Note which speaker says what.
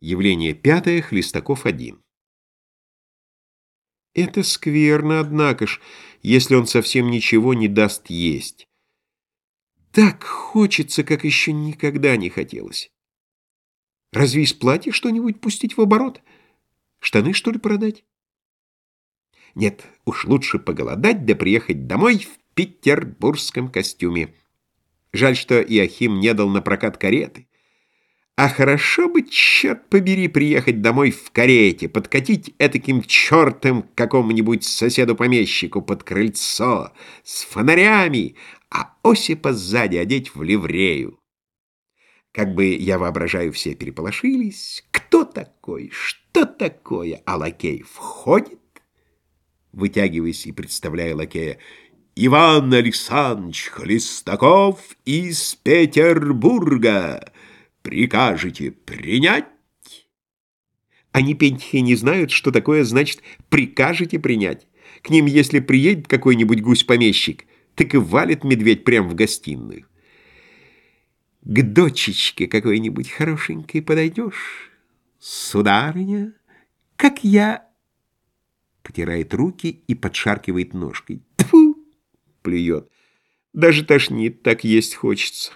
Speaker 1: Явление пятое, Хлестаков один. Это скверно, однако ж, если он совсем ничего не даст есть. Так хочется, как еще никогда не хотелось. Разве из платья что-нибудь пустить в оборот? Штаны, что ли, продать? Нет, уж лучше поголодать да приехать домой в петербургском костюме. Жаль, что Иохим не дал на прокат кареты. А хорошо бы, черт побери, приехать домой в карете, подкатить этаким чертом какому-нибудь соседу-помещику под крыльцо, с фонарями, а Осипа сзади одеть в ливрею. Как бы, я воображаю, все переполошились. Кто такой? Что такое? А лакей входит, вытягиваясь и представляя лакея, Иван Александрович Хлестаков из Петербурга. Прикажете принять? Они, пентихи, не знают, что такое значит «прикажете принять». К ним, если приедет какой-нибудь гусь-помещик, так и валит медведь прямо в гостиную. К дочечке какой-нибудь хорошенькой подойдешь, сударыня, как я... Потирает руки и подшаркивает ножкой. Тьфу! Плюет. Даже тошнит, так есть хочется.